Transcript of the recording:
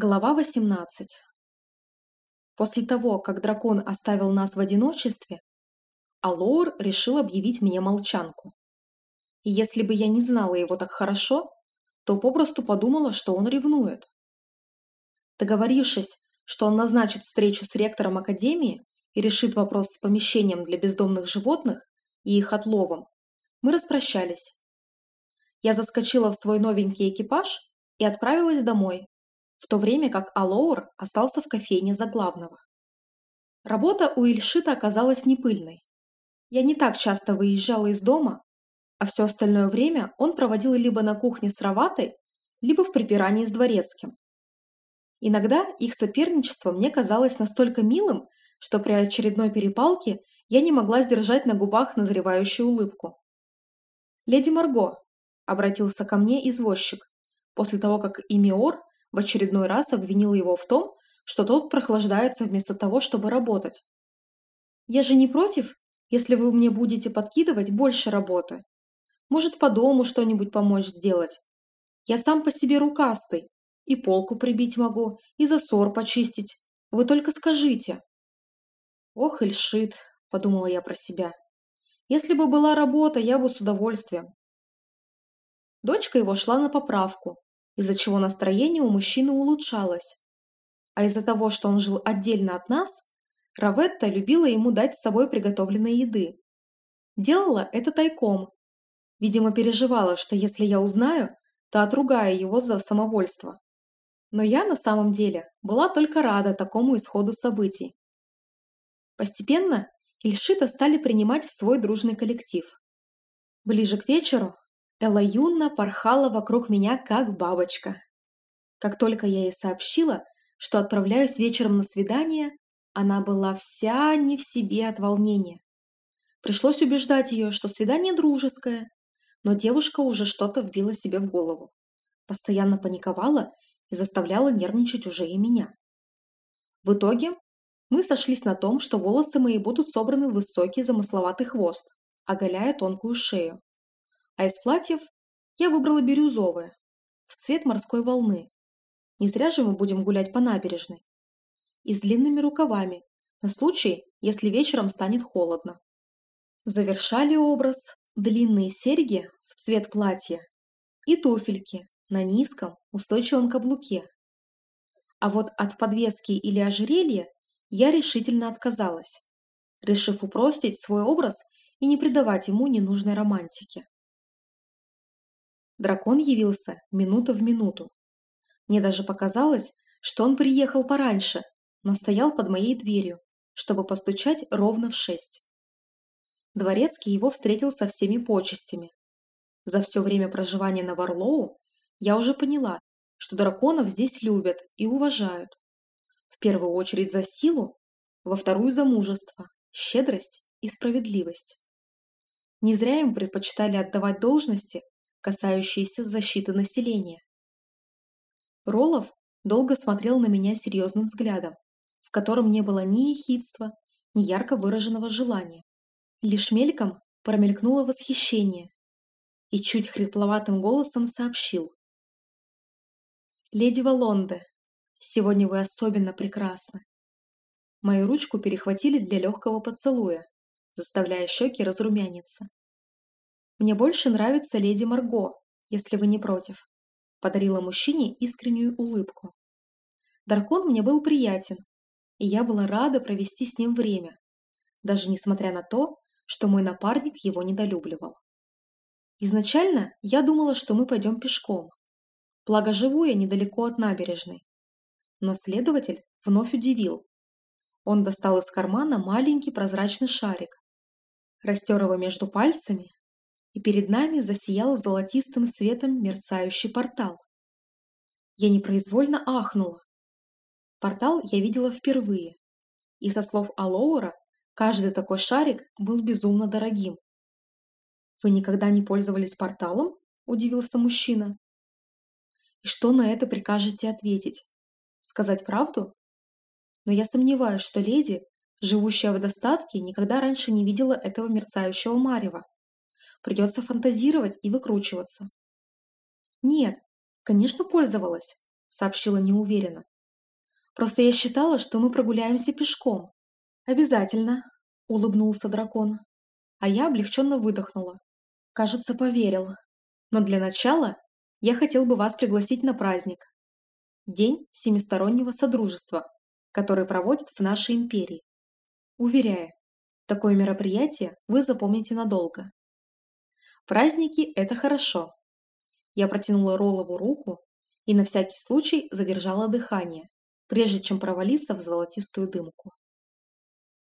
Глава 18 После того, как дракон оставил нас в одиночестве, Алоур решил объявить мне молчанку. И если бы я не знала его так хорошо, то попросту подумала, что он ревнует. Договорившись, что он назначит встречу с ректором Академии и решит вопрос с помещением для бездомных животных и их отловом, мы распрощались. Я заскочила в свой новенький экипаж и отправилась домой, в то время как Алоур остался в кофейне за главного. Работа у Ильшита оказалась непыльной. Я не так часто выезжала из дома, а все остальное время он проводил либо на кухне с Раватой, либо в припирании с Дворецким. Иногда их соперничество мне казалось настолько милым, что при очередной перепалке я не могла сдержать на губах назревающую улыбку. «Леди Марго», — обратился ко мне извозчик, после того, как Имиор в очередной раз обвинил его в том, что тот прохлаждается вместо того, чтобы работать. «Я же не против, если вы мне будете подкидывать больше работы. Может, по дому что-нибудь помочь сделать. Я сам по себе рукастый, и полку прибить могу, и засор почистить. Вы только скажите». «Ох, Ильшит», — подумала я про себя. «Если бы была работа, я бы с удовольствием». Дочка его шла на поправку, из-за чего настроение у мужчины улучшалось. А из-за того, что он жил отдельно от нас, Раветта любила ему дать с собой приготовленной еды. Делала это тайком. Видимо, переживала, что если я узнаю, то отругаю его за самовольство. Но я на самом деле была только рада такому исходу событий. Постепенно Ильшита стали принимать в свой дружный коллектив. Ближе к вечеру Элла Юнна порхала вокруг меня, как бабочка. Как только я ей сообщила, что отправляюсь вечером на свидание, она была вся не в себе от волнения. Пришлось убеждать ее, что свидание дружеское, но девушка уже что-то вбила себе в голову. Постоянно паниковала и заставляла нервничать уже и меня. В итоге мы сошлись на том, что волосы мои будут собраны в высокий замысловатый хвост, оголяя тонкую шею. А из платьев я выбрала бирюзовое, в цвет морской волны. Не зря же мы будем гулять по набережной. И с длинными рукавами, на случай, если вечером станет холодно. Завершали образ длинные серьги в цвет платья и туфельки на низком устойчивом каблуке. А вот от подвески или ожерелья я решительно отказалась, решив упростить свой образ и не придавать ему ненужной романтики. Дракон явился минута в минуту. Мне даже показалось, что он приехал пораньше, но стоял под моей дверью, чтобы постучать ровно в шесть. Дворецкий его встретил со всеми почестями. За все время проживания на Варлоу я уже поняла, что драконов здесь любят и уважают. В первую очередь за силу, во вторую за мужество, щедрость и справедливость. Не зря им предпочитали отдавать должности, касающиеся защиты населения. Ролов долго смотрел на меня серьезным взглядом, в котором не было ни ехидства, ни ярко выраженного желания. Лишь мельком промелькнуло восхищение и чуть хрипловатым голосом сообщил. «Леди Валонде, сегодня вы особенно прекрасны». Мою ручку перехватили для легкого поцелуя, заставляя щеки разрумяниться. «Мне больше нравится леди Марго, если вы не против», – подарила мужчине искреннюю улыбку. Дракон мне был приятен, и я была рада провести с ним время, даже несмотря на то, что мой напарник его недолюбливал. Изначально я думала, что мы пойдем пешком, благо живу я недалеко от набережной. Но следователь вновь удивил. Он достал из кармана маленький прозрачный шарик, растер его между пальцами и перед нами засиял золотистым светом мерцающий портал. Я непроизвольно ахнула. Портал я видела впервые, и со слов Алоура, каждый такой шарик был безумно дорогим. «Вы никогда не пользовались порталом?» – удивился мужчина. «И что на это прикажете ответить? Сказать правду? Но я сомневаюсь, что леди, живущая в достатке, никогда раньше не видела этого мерцающего марева. Придется фантазировать и выкручиваться. Нет, конечно, пользовалась. сообщила неуверенно. Просто я считала, что мы прогуляемся пешком. Обязательно, улыбнулся дракон. А я облегченно выдохнула. Кажется, поверил. Но для начала я хотел бы вас пригласить на праздник. День семистороннего содружества, который проводят в нашей империи. Уверяю, такое мероприятие вы запомните надолго. Праздники – это хорошо. Я протянула Ролову руку и на всякий случай задержала дыхание, прежде чем провалиться в золотистую дымку.